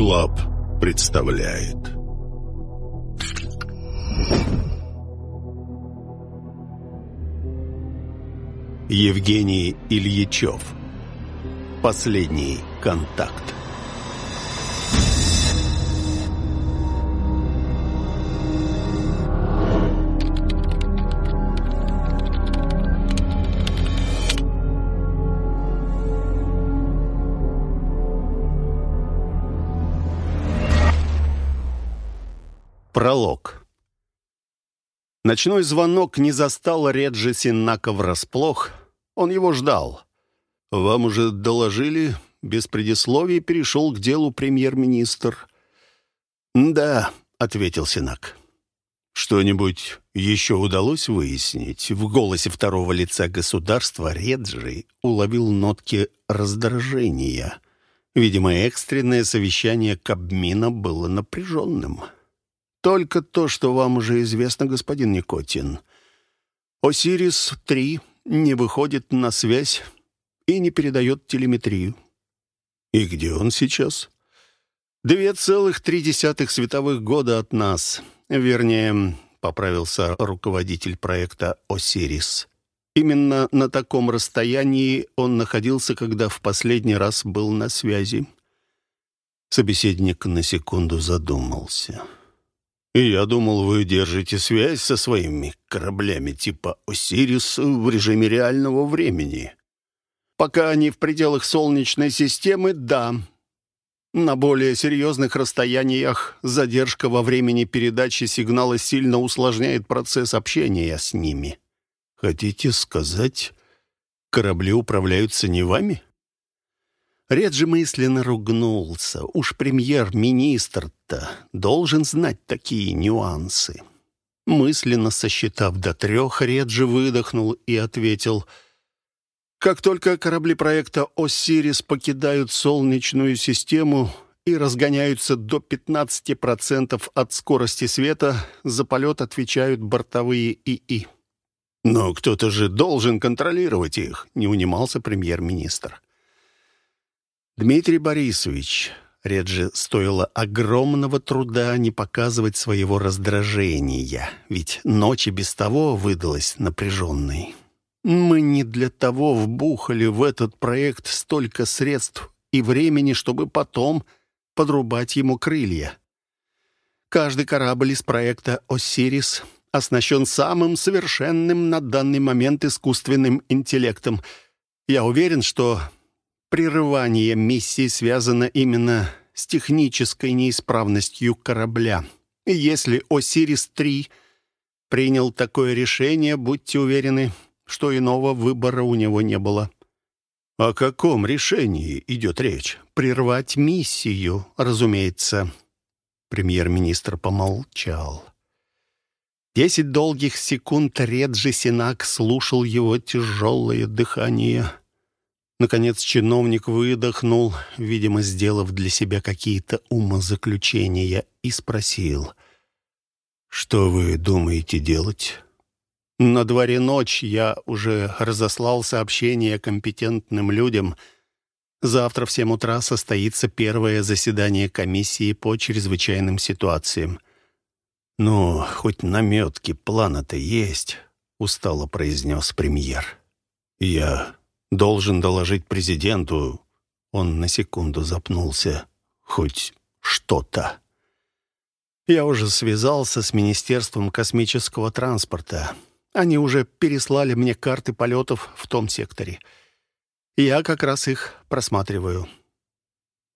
Club представляет. Евгений Ильичев. Последний контакт Пролог. Ночной звонок не застал Реджи Синнака врасплох. Он его ждал. «Вам уже доложили?» Без предисловий перешел к делу премьер-министр. «Да», — ответил Синак. «Что-нибудь еще удалось выяснить?» В голосе второго лица государства Реджи уловил нотки раздражения. Видимо, экстренное совещание Кабмина было напряженным. Только то, что вам уже известно, господин Никотин. Осирис-3 не выходит на связь и не передает телеметрию. И где он сейчас? Две целых три десятых световых года от нас. Вернее, поправился руководитель проекта «Осирис». Именно на таком расстоянии он находился, когда в последний раз был на связи. Собеседник на секунду задумался. Я думал, вы держите связь со своими кораблями типа «Осирис» в режиме реального времени. Пока они в пределах Солнечной системы, да. На более серьезных расстояниях задержка во времени передачи сигнала сильно усложняет процесс общения с ними. Хотите сказать, корабли управляются не вами? Реджи мысленно ругнулся. Уж премьер-министр-то должен знать такие нюансы. Мысленно сосчитав до трех, Реджи выдохнул и ответил — как только корабли проекта «Осирис» покидают Солнечную систему и разгоняются до 15% от скорости света, за полет отвечают бортовые ИИ. «Но кто-то же должен контролировать их», — не унимался премьер-министр. Дмитрий Борисович, Реджи стоило огромного труда не показывать своего раздражения, ведь ночь и без того выдалась напряженной. Мы не для того вбухали в этот проект столько средств и времени, чтобы потом подрубать ему крылья. Каждый корабль из проекта «Осирис» оснащен самым совершенным на данный момент искусственным интеллектом. Я уверен, что прерывание миссии связано именно с технической неисправностью корабля. И если «Осирис-3» принял такое решение, будьте уверены, что иного выбора у него не было. О каком решении идет речь? Прервать миссию, разумеется. Премьер-министр помолчал. Десять долгих секунд Реджи Синак слушал его тяжелое дыхание. Наконец чиновник выдохнул, видимо, сделав для себя какие-то умозаключения, и спросил, «Что вы думаете делать?» «На дворе ночь, я уже разослал сообщение компетентным людям. Завтра в семь утра состоится первое заседание комиссии по чрезвычайным ситуациям». «Ну, хоть наметки плана-то есть», — устало произнес премьер. «Я должен доложить президенту». Он на секунду запнулся. «Хоть что-то». Я уже связался с Министерством космического транспорта. Они уже переслали мне карты полетов в том секторе. Я как раз их просматриваю.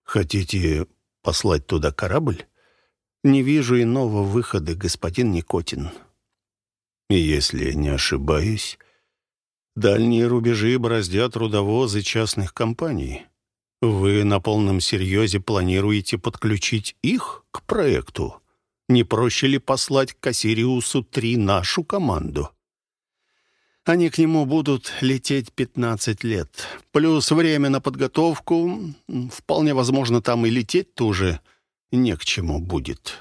Хотите послать туда корабль? Не вижу иного выхода, господин Никотин. Если не ошибаюсь, Дальние рубежи бороздят трудовозы частных компаний. Вы на полном серьезе планируете подключить их к проекту? Не проще ли послать к Осириусу-3 нашу команду? Они к нему будут лететь 15 лет. Плюс время на подготовку. Вполне возможно, там и лететь тоже не к чему будет.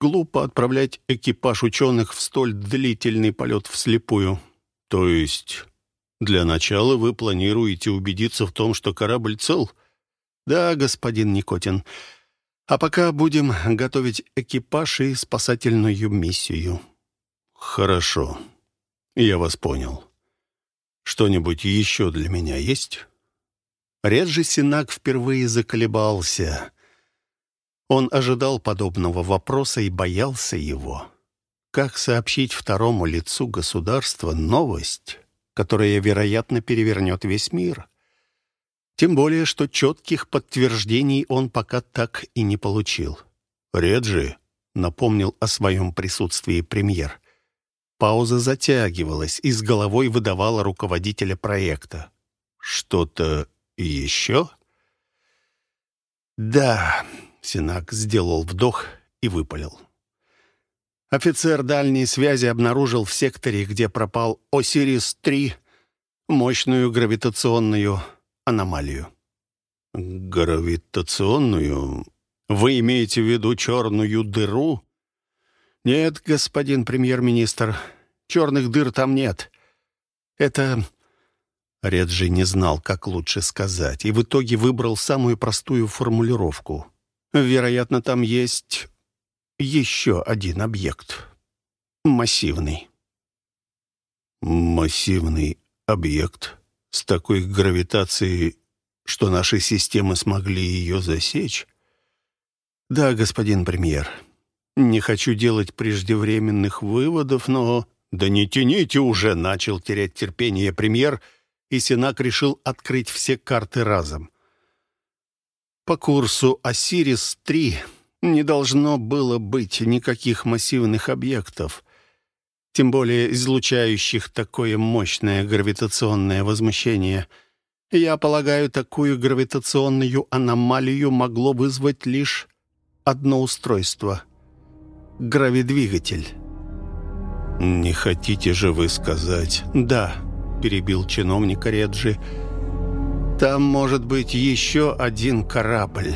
Глупо отправлять экипаж ученых в столь длительный полет вслепую. То есть для начала вы планируете убедиться в том, что корабль цел? Да, господин Никотин. А пока будем готовить экипаж и спасательную миссию». «Хорошо. Я вас понял. Что-нибудь еще для меня есть?» Реджи Синак впервые заколебался. Он ожидал подобного вопроса и боялся его. Как сообщить второму лицу государства новость, которая, вероятно, перевернет весь мир? Тем более, что четких подтверждений он пока так и не получил. «Реджи», — напомнил о своем присутствии премьер. Пауза затягивалась и с головой выдавала руководителя проекта. «Что-то еще?» «Да», — Синак сделал вдох и выпалил. Офицер дальней связи обнаружил в секторе, где пропал Осирис-3, мощную гравитационную аномалию. «Гравитационную? Вы имеете в виду черную дыру?» «Нет, господин премьер-министр, черных дыр там нет. Это Реджи не знал, как лучше сказать, и в итоге выбрал самую простую формулировку. «Вероятно, там есть еще один объект. Массивный». «Массивный объект с такой гравитацией, что наши системы смогли ее засечь?» «Да, господин премьер. Не хочу делать преждевременных выводов, но...» «Да не тяните уже!» — начал терять терпение премьер — и Синак решил открыть все карты разом. По курсу «Осирис-3» не должно было быть никаких массивных объектов, тем более излучающих такое мощное гравитационное возмущение. Я полагаю, такую гравитационную аномалию могло вызвать лишь одно устройство — гравидвигатель. «Не хотите же вы сказать?» «Да», — перебил чиновник Реджи. «Там может быть еще один корабль».